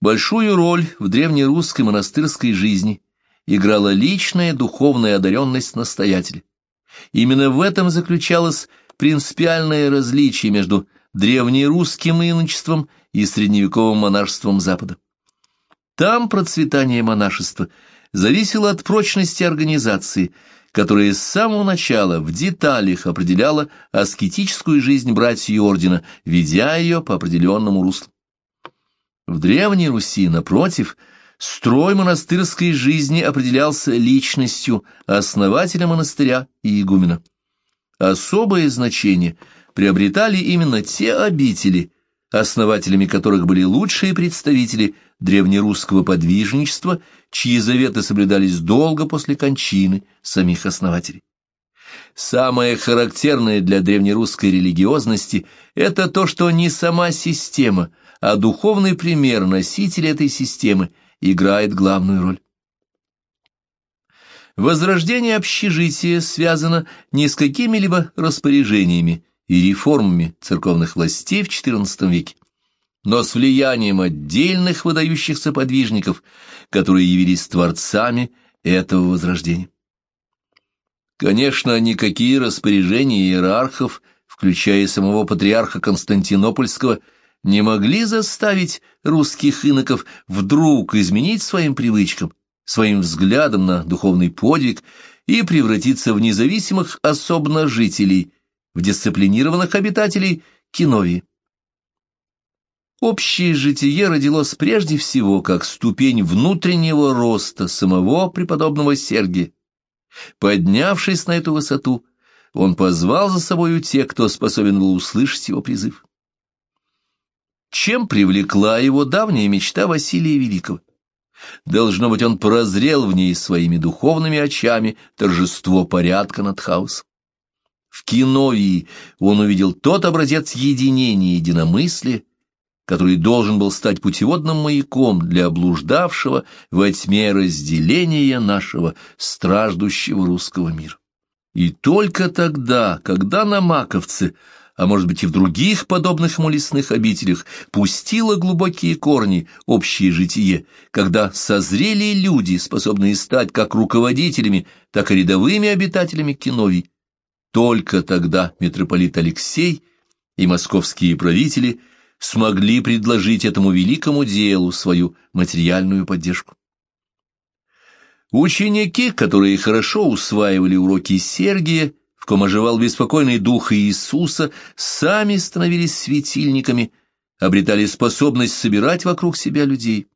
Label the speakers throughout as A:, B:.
A: Большую роль в древнерусской монастырской жизни играла личная духовная одаренность настоятеля. Именно в этом заключалось принципиальное различие между древнерусским иночеством и средневековым монашеством Запада. Там процветание монашества зависело от прочности организации, которая с самого начала в деталях определяла аскетическую жизнь братьев ордена, ведя ее по определенному руслу. В Древней Руси, напротив, строй монастырской жизни определялся личностью основателя монастыря и игумена. Особое значение приобретали именно те обители, основателями которых были лучшие представители древнерусского подвижничества, чьи заветы соблюдались долго после кончины самих основателей. Самое характерное для древнерусской религиозности – это то, что не сама система, а духовный пример носителя этой системы играет главную роль. Возрождение общежития связано не с какими-либо распоряжениями и реформами церковных властей в XIV веке, но с влиянием отдельных выдающихся подвижников, которые явились творцами этого возрождения. Конечно, никакие распоряжения иерархов, включая самого патриарха Константинопольского, не могли заставить русских иноков вдруг изменить своим привычкам, своим взглядом на духовный подвиг и превратиться в независимых особенно жителей, в дисциплинированных обитателей Киновии. Общее житие родилось прежде всего как ступень внутреннего роста самого преподобного Сергия, Поднявшись на эту высоту, он позвал за собою тех, кто способен был услышать его призыв. Чем привлекла его давняя мечта Василия Великого? Должно быть, он прозрел в ней своими духовными очами торжество порядка над хаосом. В Киновии он увидел тот образец единения и единомыслия, который должен был стать путеводным маяком для облуждавшего во тьме разделения нашего страждущего русского мира. И только тогда, когда на Маковце, а может быть и в других подобных ему лесных обителях, пустило глубокие корни общее житие, когда созрели люди, способные стать как руководителями, так и рядовыми обитателями Киновий, только тогда митрополит Алексей и московские правители – смогли предложить этому великому делу свою материальную поддержку. Ученики, которые хорошо усваивали уроки Сергия, ком оживал беспокойный дух Иисуса, сами становились светильниками, обретали способность собирать вокруг себя людей.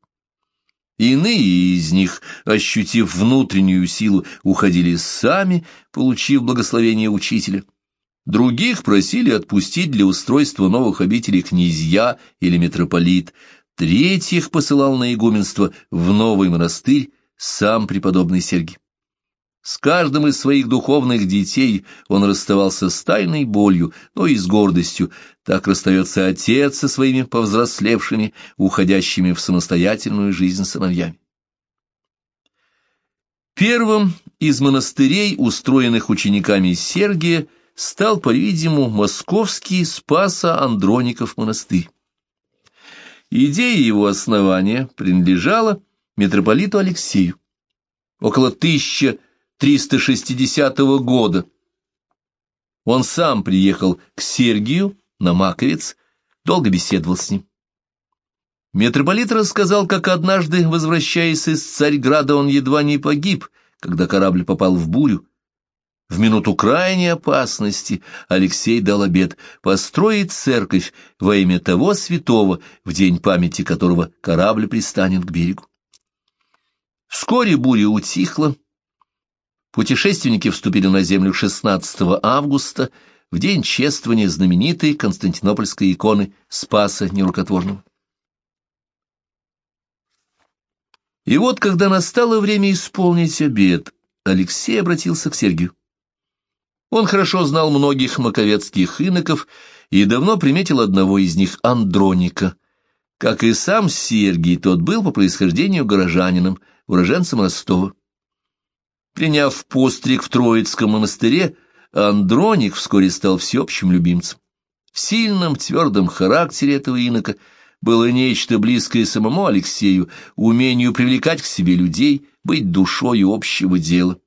A: Иные из них, ощутив внутреннюю силу, уходили сами, получив благословение учителя. Других просили отпустить для устройства новых обителей князья или митрополит, третьих посылал на игуменство в новый монастырь сам преподобный Сергий. С каждым из своих духовных детей он расставался с тайной болью, но и с гордостью. Так расстается отец со своими повзрослевшими, уходящими в самостоятельную жизнь сыновьями. Первым из монастырей, устроенных учениками Сергия, стал, по-видимому, московский Спаса-Андроников монастырь. Идея его основания принадлежала митрополиту Алексею. Около 1360 года он сам приехал к Сергию на Маковец, долго беседовал с ним. Митрополит рассказал, как однажды, возвращаясь из Царьграда, он едва не погиб, когда корабль попал в бурю, в минуту крайней опасности Алексей дал обет построить церковь во имя того святого, в день памяти которого корабль пристанет к берегу. Вскоре буря утихла. Путешественники вступили на землю 16 августа, в день чествования знаменитой константинопольской иконы Спаса Нерукотворного. И вот, когда настало время исполнить обет, Алексей обратился к Сергию. Он хорошо знал многих маковецких иноков и давно приметил одного из них, Андроника. Как и сам Сергий, тот был по происхождению горожанином, уроженцем Ростова. Приняв постриг в Троицком монастыре, Андроник вскоре стал всеобщим любимцем. В сильном, твердом характере этого инока было нечто близкое самому Алексею, умению привлекать к себе людей, быть душой общего дела.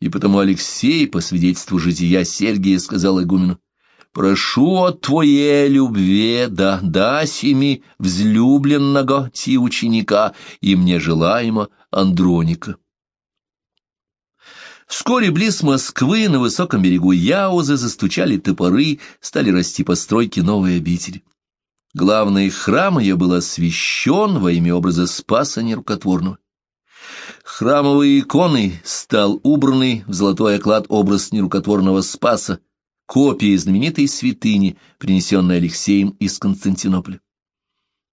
A: И потому Алексей, по свидетельству жития Сергия, сказал игумену, «Прошу от твоей любви, да дасими взлюбленного ти ученика, и мне желаемо Андроника». Вскоре близ Москвы на высоком берегу Яузы застучали топоры, стали расти постройки новой обители. Главный храм ее был освящен во имя образа Спаса Нерукотворного. Храмовой иконой стал убранный в золотой оклад образ нерукотворного Спаса, копия знаменитой святыни, принесенной Алексеем из Константинополя.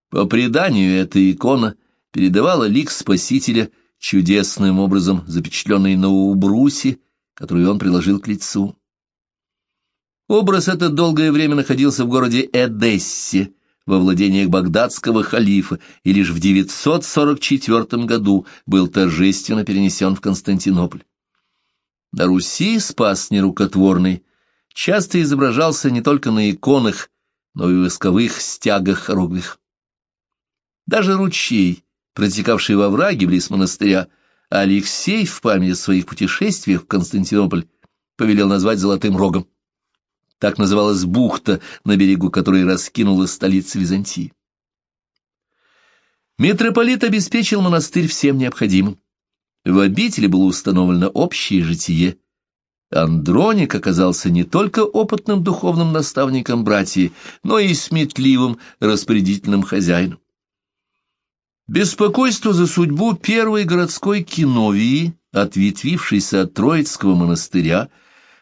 A: По преданию, эта икона передавала лик Спасителя – чудесным образом запечатленный на убрусе, который он приложил к лицу. Образ этот долгое время находился в городе Эдессе, во владениях багдадского халифа, и лишь в 944 году был торжественно перенесен в Константинополь. На Руси спас нерукотворный часто изображался не только на иконах, но и в восковых стягах хоругвых. Даже ручей, протекавший во враге близ монастыря, Алексей в память о своих путешествиях в Константинополь повелел назвать Золотым Рогом. Так называлась бухта, на берегу которой раскинулась столица Византии. Митрополит обеспечил монастырь всем необходимым. В обители было установлено общее житие. Андроник оказался не только опытным духовным наставником братьев, но и сметливым распорядительным хозяином. Беспокойство за судьбу первой городской киновии, ответвившейся от Троицкого монастыря,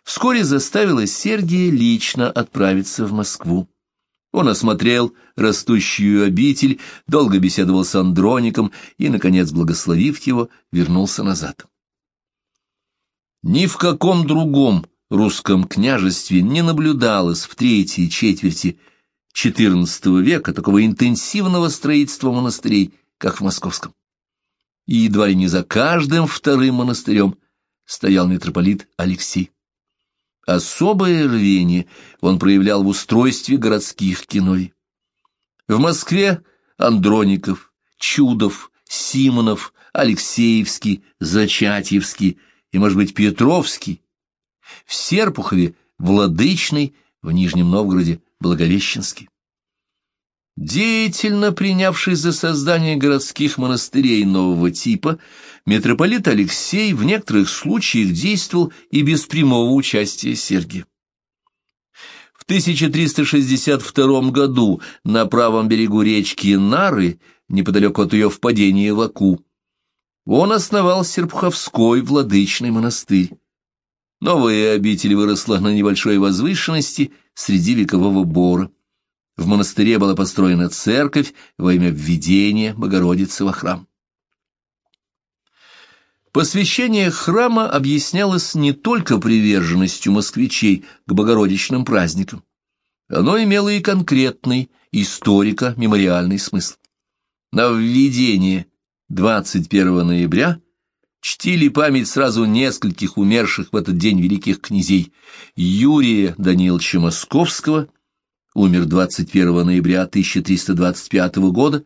A: вскоре заставило Сергия лично отправиться в Москву. Он осмотрел растущую обитель, долго беседовал с Андроником и, наконец, благословив его, вернулся назад. Ни в каком другом русском княжестве не наблюдалось в третьей четверти XIV века такого интенсивного строительства монастырей, как в московском. И едва ли не за каждым вторым монастырем стоял митрополит Алексей. Особое рвение он проявлял в устройстве городских киной. В Москве Андроников, Чудов, Симонов, Алексеевский, Зачатьевский и, может быть, Петровский. В Серпухове Владычный, в Нижнем Новгороде Благовещенский. Деятельно принявший за создание городских монастырей нового типа, митрополит Алексей в некоторых случаях действовал и без прямого участия Сергия. В 1362 году на правом берегу речки Нары, неподалеку от ее впадения в Аку, он основал Серпуховской владычный монастырь. Новая обитель выросла на небольшой возвышенности среди векового бора. В монастыре была построена церковь во имя введения Богородицы во храм. Посвящение храма объяснялось не только приверженностью москвичей к богородичным праздникам. Оно имело и конкретный историко-мемориальный смысл. На введение 21 ноября чтили память сразу нескольких умерших в этот день великих князей Юрия Даниловича Московского – умер 21 ноября 1325 года,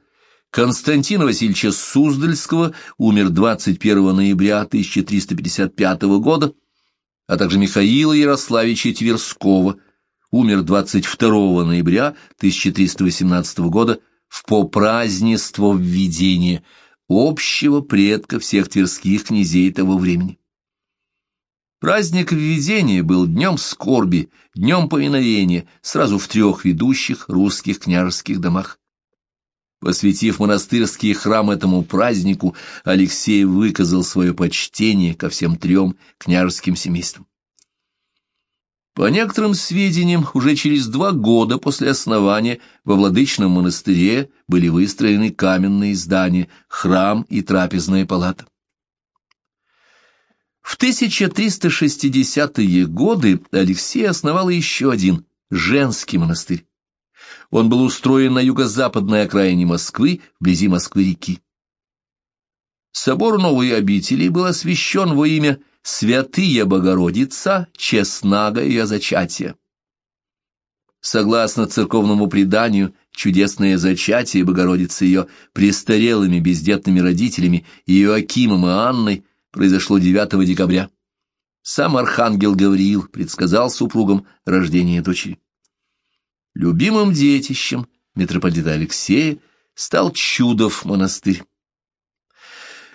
A: Константина Васильевича Суздальского умер 21 ноября 1355 года, а также Михаила Ярославича Тверского умер 22 ноября 1318 года в попразднество введения общего предка всех тверских князей того времени. Праздник введения был днем скорби, днем повиновения, сразу в трех ведущих русских княжеских домах. Посвятив монастырский храм этому празднику, Алексей выказал свое почтение ко всем трем княжеским семействам. По некоторым сведениям, уже через два года после основания во Владычном монастыре были выстроены каменные здания, храм и трапезная палата. В 1360-е годы Алексей основал еще один женский монастырь. Он был устроен на юго-западной окраине Москвы, вблизи Москвы-реки. Собор новой обители был освящен во имя Святые Богородица, Честнага и Зачатия. Согласно церковному преданию, чудесное зачатие Богородицы ее престарелыми бездетными родителями Иоакимом и Анной произошло 9 декабря. Сам архангел Гавриил предсказал супругам рождение дочери. Любимым детищем митрополита Алексея стал Чудов монастырь.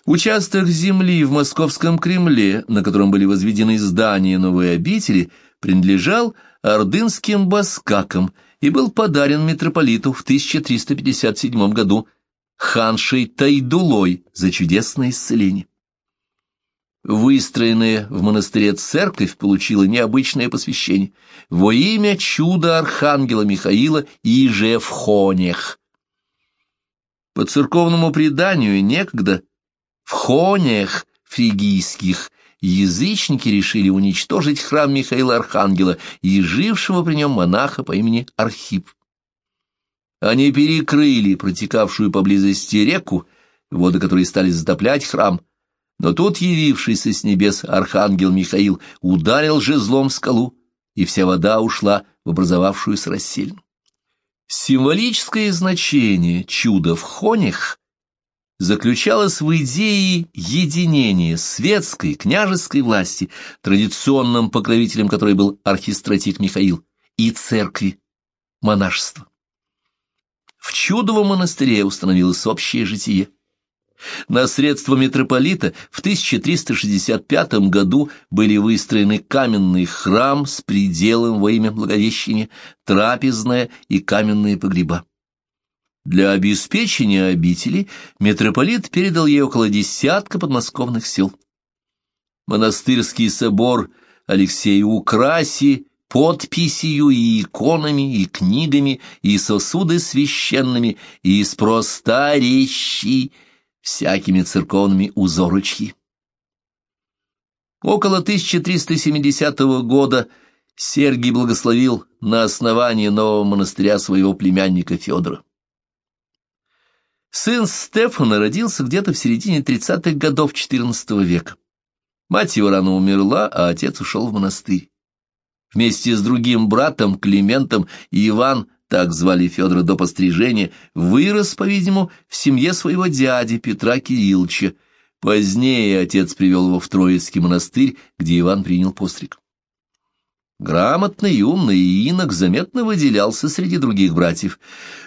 A: Участок земли в Московском Кремле, на котором были возведены здания новой обители, принадлежал ордынским баскакам и был подарен митрополиту в 1357 году ханшей Тайдулой за чудесное исцеление. Выстроенная в монастыре церковь получила необычное посвящение во имя чуда архангела Михаила и же в Хонях. По церковному преданию некогда в Хонях фригийских язычники решили уничтожить храм Михаила Архангела и жившего при нем монаха по имени Архип. Они перекрыли протекавшую поблизости реку, воды которой стали затоплять храм, но тут явившийся с небес архангел Михаил ударил жезлом в скалу, и вся вода ушла в образовавшуюся расселину. Символическое значение чуда в хонях заключалось в идее единения светской княжеской власти, традиционным покровителем которой был архистратик Михаил, и церкви, монашества. В чудовом монастыре установилось общее житие. На средства митрополита в 1365 году были выстроены каменный храм с пределом во имя Благовещения, трапезная и каменные погреба. Для обеспечения обители митрополит передал ей около десятка подмосковных сел. Монастырский собор Алексея Украси подписью и иконами, и книгами, и сосуды священными, и с просторечий, всякими церковными узорочки. Около 1370 года Сергий благословил на основании нового монастыря своего племянника Федора. Сын Стефана родился где-то в середине 30-х годов XIV века. Мать его рано умерла, а отец ушел в монастырь. Вместе с другим братом Климентом Иван так звали Федора до пострижения, вырос, по-видимому, в семье своего дяди Петра Кирилловича. Позднее отец привел его в Троицкий монастырь, где Иван принял постриг. Грамотный и умный инок заметно выделялся среди других братьев.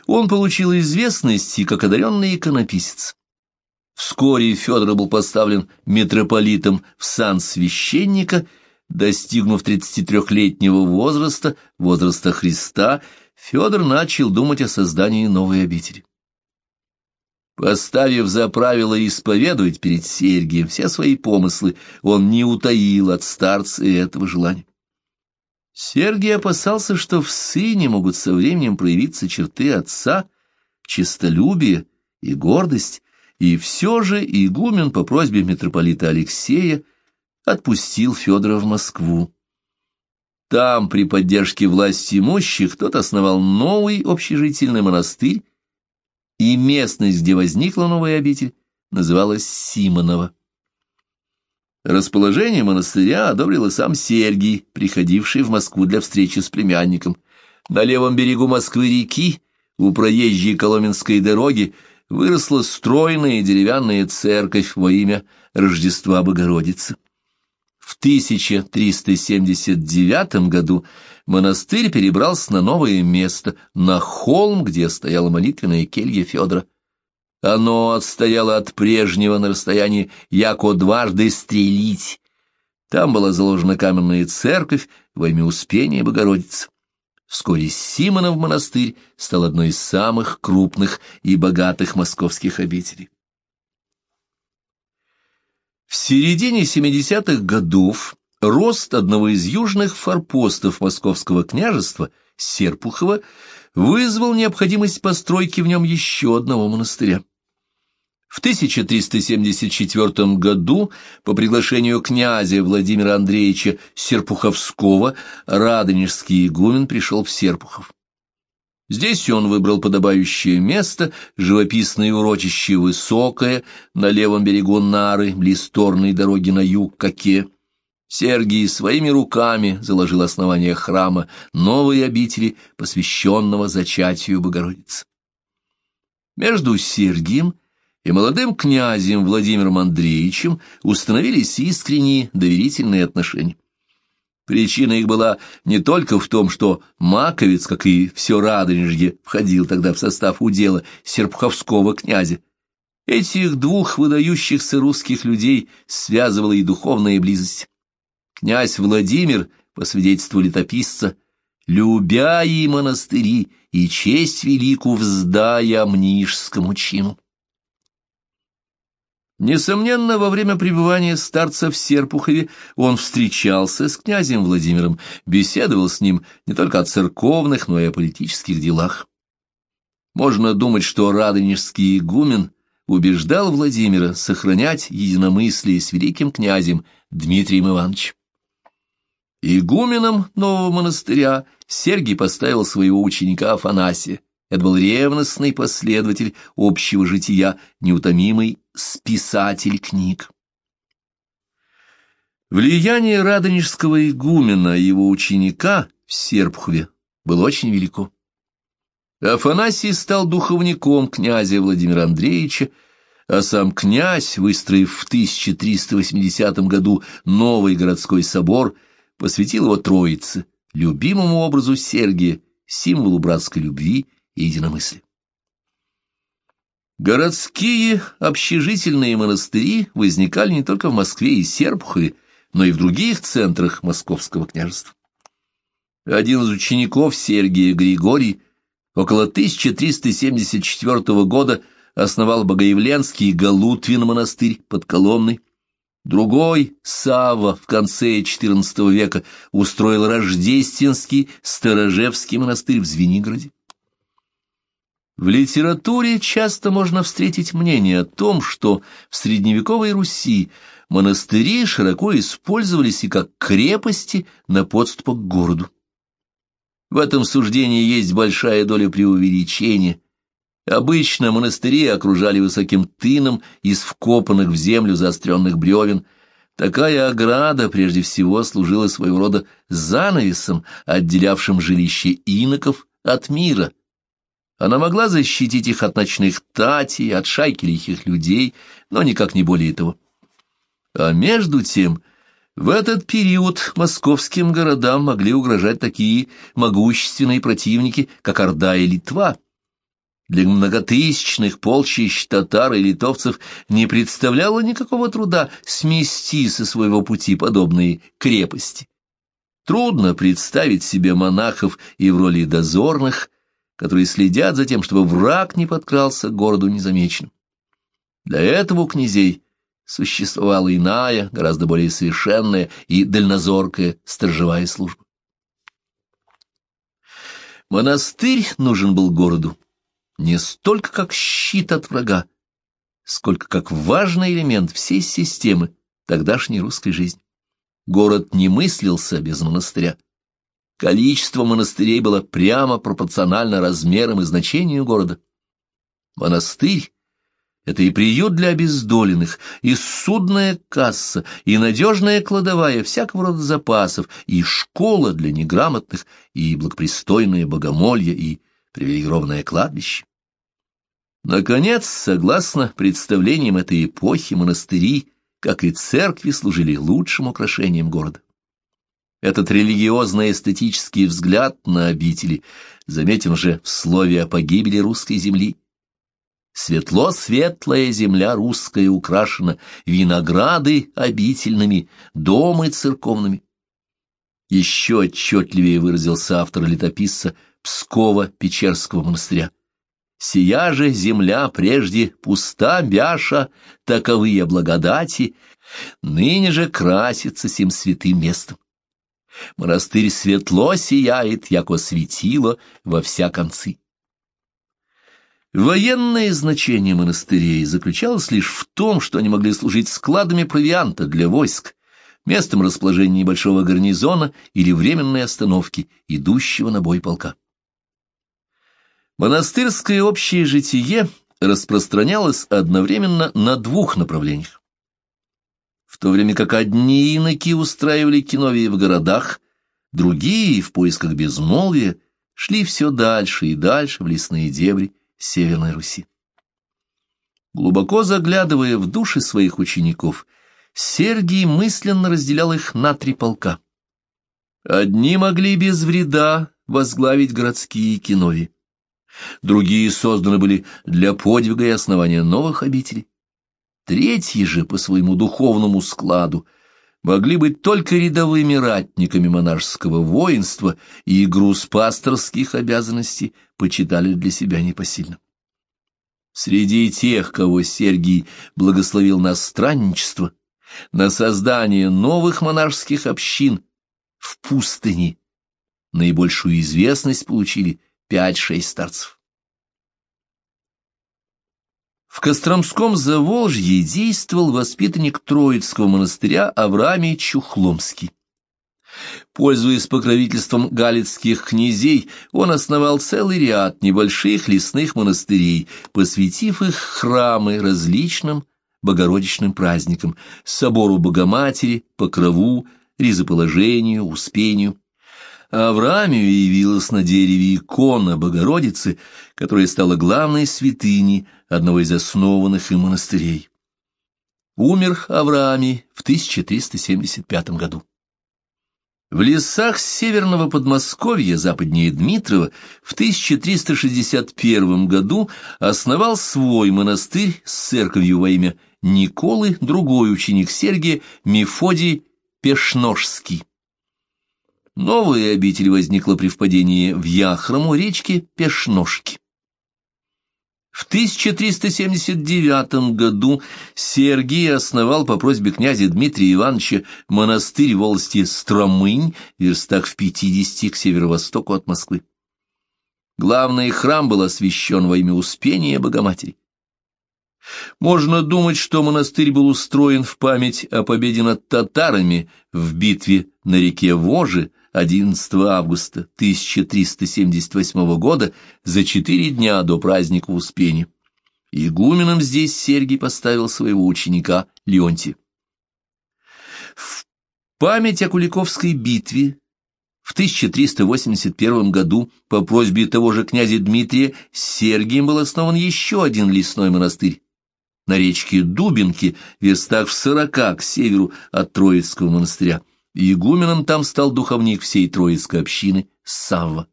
A: Он получил известность как одаренный иконописец. Вскоре Федор был поставлен митрополитом в сан священника, достигнув 33-летнего возраста, возраста Христа, Федор начал думать о создании новой обители. Поставив за правило исповедовать перед Сергием все свои помыслы, он не утаил от старца этого желания. Сергий опасался, что в сыне могут со временем проявиться черты отца, честолюбие и гордость, и все же игумен по просьбе митрополита Алексея отпустил Федора в Москву. Там, при поддержке власти имущих, тот основал новый общежительный монастырь, и местность, где возникла новая обитель, называлась Симонова. Расположение монастыря одобрил и сам Сергий, приходивший в Москву для встречи с племянником. На левом берегу Москвы-реки, у проезжей Коломенской дороги, выросла стройная деревянная церковь во имя Рождества Богородицы. В 1379 году монастырь перебрался на новое место, на холм, где стояла молитвенная келья Федора. Оно отстояло от прежнего на расстоянии яко дважды стрелить. Там была заложена каменная церковь во имя Успения Богородицы. Вскоре Симонов монастырь стал одной из самых крупных и богатых московских обителей. В середине 70-х годов рост одного из южных форпостов Московского княжества, Серпухова, вызвал необходимость постройки в нем еще одного монастыря. В 1374 году по приглашению князя Владимира Андреевича Серпуховского Радонежский игумен пришел в Серпухов. Здесь он выбрал подобающее место, живописное урочище высокое, на левом берегу Нары, близ торной дороги на юг, Коке. Сергий своими руками заложил основание храма новой обители, посвященного зачатию Богородицы. Между Сергием и молодым князем Владимиром Андреевичем установились искренние доверительные отношения. Причина их была не только в том, что Маковец, как и все Радонежье, входил тогда в состав удела серпуховского князя. Этих двух выдающихся русских людей связывала и духовная близость. Князь Владимир, по свидетельству летописца, любя и монастыри, и честь великую вздая мнишскому чину. Несомненно, во время пребывания старца в Серпухове он встречался с князем Владимиром, беседовал с ним не только о церковных, но и о политических делах. Можно думать, что радонежский игумен убеждал Владимира сохранять единомыслие с великим князем Дмитрием Ивановичем. Игуменом нового монастыря Сергий поставил своего ученика Афанасия. Это был ревностный последователь общего жития, неутомимый списатель книг. Влияние радонежского игумена и его ученика в Серпхове было очень велико. Афанасий стал духовником князя Владимира Андреевича, а сам князь, выстроив в 1380 году новый городской собор, посвятил его Троице, любимому образу Сергия, символу братской любви и единомыслия. Городские общежительные монастыри возникали не только в Москве и Серпухове, но и в других центрах Московского княжества. Один из учеников Сергия Григорий около 1374 года основал Богоявленский Галутвин монастырь под Коломной, Другой, Савва, в конце XIV века устроил Рождественский Сторожевский монастырь в Звенигороде. В литературе часто можно встретить мнение о том, что в средневековой Руси монастыри широко использовались и как крепости на подступах к городу. В этом суждении есть большая доля преувеличения, Обычно монастыри окружали высоким тыном из вкопанных в землю заостренных бревен. Такая ограда прежде всего служила своего рода занавесом, отделявшим жилище иноков от мира. Она могла защитить их от ночных татей, от шайки лихих людей, но никак не более того. А между тем... В этот период московским городам могли угрожать такие могущественные противники, как Орда и Литва, для многотысячных полчищ татар и литовцев не представляло никакого труда смести со своего пути подобные крепости. Трудно представить себе монахов и в роли дозорных, которые следят за тем, чтобы враг не подкрался к городу незамеченным. Для этого у князей существовала иная, гораздо более совершенная и дальнозоркая сторожевая служба. Монастырь нужен был городу не столько как щит от врага, сколько как важный элемент всей системы тогдашней русской жизни. Город не мыслился без монастыря. Количество монастырей было прямо пропорционально размерам и значению города. Монастырь — это и приют для обездоленных, и судная касса, и надежная кладовая всякого рода запасов, и школа для неграмотных, и благопристойное богомолье, и привилегированное кладбище. Наконец, согласно представлениям этой эпохи, монастыри, как и церкви, служили лучшим украшением города. Этот религиозно-эстетический взгляд на обители заметен же в слове о погибели русской земли. Светло-светлая земля русская украшена винограды обительными, домы церковными. Еще отчетливее выразился автор-летописца Пскова-Печерского монастыря. «Сия же земля прежде пуста бяша, таковые благодати, ныне же красится сим святым местом. Монастырь светло сияет, яко светило во вся концы». Военное значение монастырей заключалось лишь в том, что они могли служить складами провианта для войск, местом расположения небольшого гарнизона или временной остановки, идущего на бой полка. Монастырское общее житие распространялось одновременно на двух направлениях. В то время как одни иноки устраивали киновии в городах, другие, в поисках безмолвия, шли все дальше и дальше в лесные дебри Северной Руси. Глубоко заглядывая в души своих учеников, Сергий мысленно разделял их на три полка. Одни могли без вреда возглавить городские кинови. Другие созданы были для подвига и основания новых обителей. Третьи же по своему духовному складу могли быть только рядовыми ратниками монашеского воинства и груз пасторских обязанностей почитали для себя непосильным. Среди тех, кого Сергий благословил на странничество, на создание новых монашеских общин в пустыне, наибольшую известность получили пять-шесть старцев. В Костромском Заволжье действовал воспитанник Троицкого монастыря Авраамий Чухломский. Пользуясь покровительством галицких князей, он основал целый ряд небольших лесных монастырей, посвятив их храмы различным богородичным праздникам – собору Богоматери, Покрову, Ризоположению, Успению. Авраамию явилась на дереве икона Богородицы, которая стала главной святыней одного из основанных им монастырей. Умер Авраамий в 1375 году. В лесах северного Подмосковья, западнее Дмитрова, в 1361 году основал свой монастырь с церковью во имя Николы, другой ученик Сергия, Мефодий Пешножский. Новая обитель возникла при впадении в Яхрому речки Пешножки. В 1379 году Сергий основал по просьбе князя Дмитрия Ивановича монастырь в волости Стромынь, верстах в 50 к северо-востоку от Москвы. Главный храм был освящен во имя Успения Богоматери. Можно думать, что монастырь был устроен в память о победе над татарами в битве на реке Вожи 11 августа 1378 года за четыре дня до праздника Успения. Игуменом здесь Сергий поставил своего ученика Леонтия. В память о Куликовской битве в 1381 году по просьбе того же князя Дмитрия Сергием был основан еще один лесной монастырь на речке Дубинки, верстах в сорока к северу от Троицкого монастыря. Игуменом там стал духовник всей Троицкой общины Савва.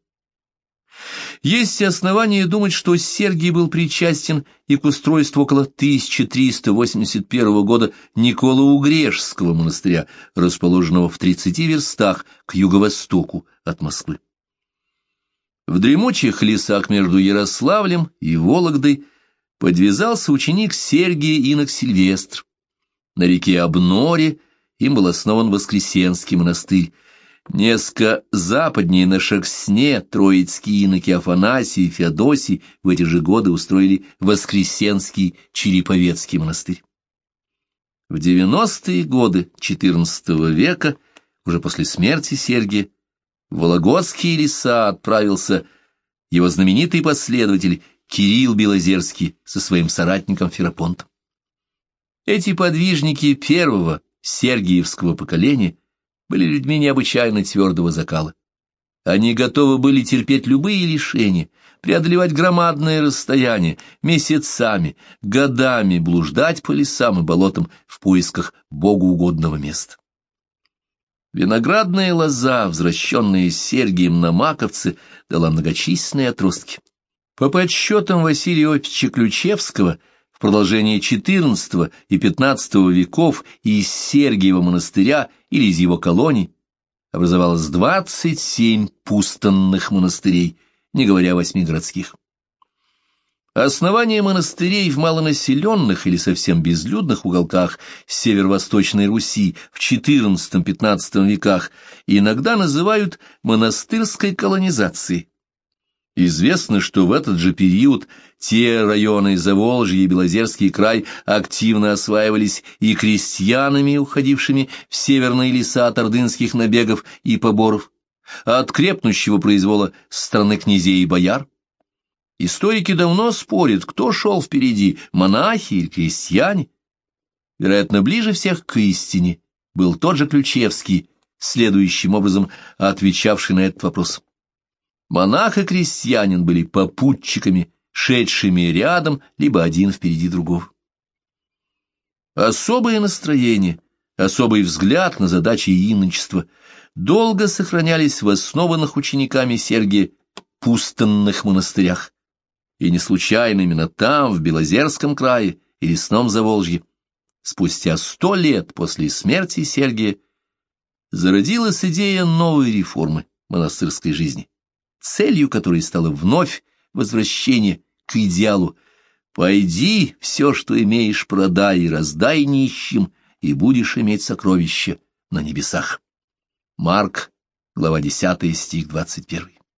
A: Есть основания думать, что Сергий был причастен и к устройству около 1381 года Никола-Угрешского монастыря, расположенного в 30 верстах к юго-востоку от Москвы. В дремучих лесах между Ярославлем и Вологдой подвязался ученик Сергия Инок Сильвестр. На реке Обноре им был основан Воскресенский монастырь. Несколько западнее на Шексне троицкие иноки Афанасий и Феодосий в эти же годы устроили Воскресенский Череповецкий монастырь. В девяностые годы XIV века, уже после смерти Сергия, в Вологодские леса отправился его знаменитый последователь Кирилл Белозерский со своим соратником Ферапонтом. Эти подвижники первого сергиевского поколения были людьми необычайно твердого закала. Они готовы были терпеть любые лишения, преодолевать громадные расстояния, месяцами, годами блуждать по лесам и болотам в поисках богоугодного места. Виноградная лоза, возвращенная Сергием на Маковце, дала многочисленные отростки. По подсчетам Василия Иосифовича Ключевского – продолжении XIV и XV веков из Сергиева монастыря или из его колоний образовалось 27 пустынных монастырей, не говоря о восьми городских. Основание монастырей в малонаселенных или совсем безлюдных уголках северо-восточной Руси в XIV-XV веках иногда называют монастырской колонизацией. Известно, что в этот же период те районы Заволжья и Белозерский край активно осваивались и крестьянами, уходившими в северные леса от ордынских набегов и поборов, от крепнущего произвола страны князей и бояр. Историки давно спорят, кто шел впереди, монахи или крестьяне. Вероятно, ближе всех к истине был тот же Ключевский, следующим образом отвечавший на этот вопрос. Монах и крестьянин были попутчиками, шедшими рядом, либо один впереди другого. Особое настроение, особый взгляд на задачи иночества долго сохранялись в основанных учениками Сергия пустынных монастырях. И не случайно именно там, в Белозерском крае и лесном Заволжье, спустя сто лет после смерти Сергия, зародилась идея новой реформы монастырской жизни, целью которой стало вновь возвращение к идеалу «Пойди, все, что имеешь, продай и раздай нищим, и будешь иметь сокровища на небесах». Марк, глава 10, стих 21.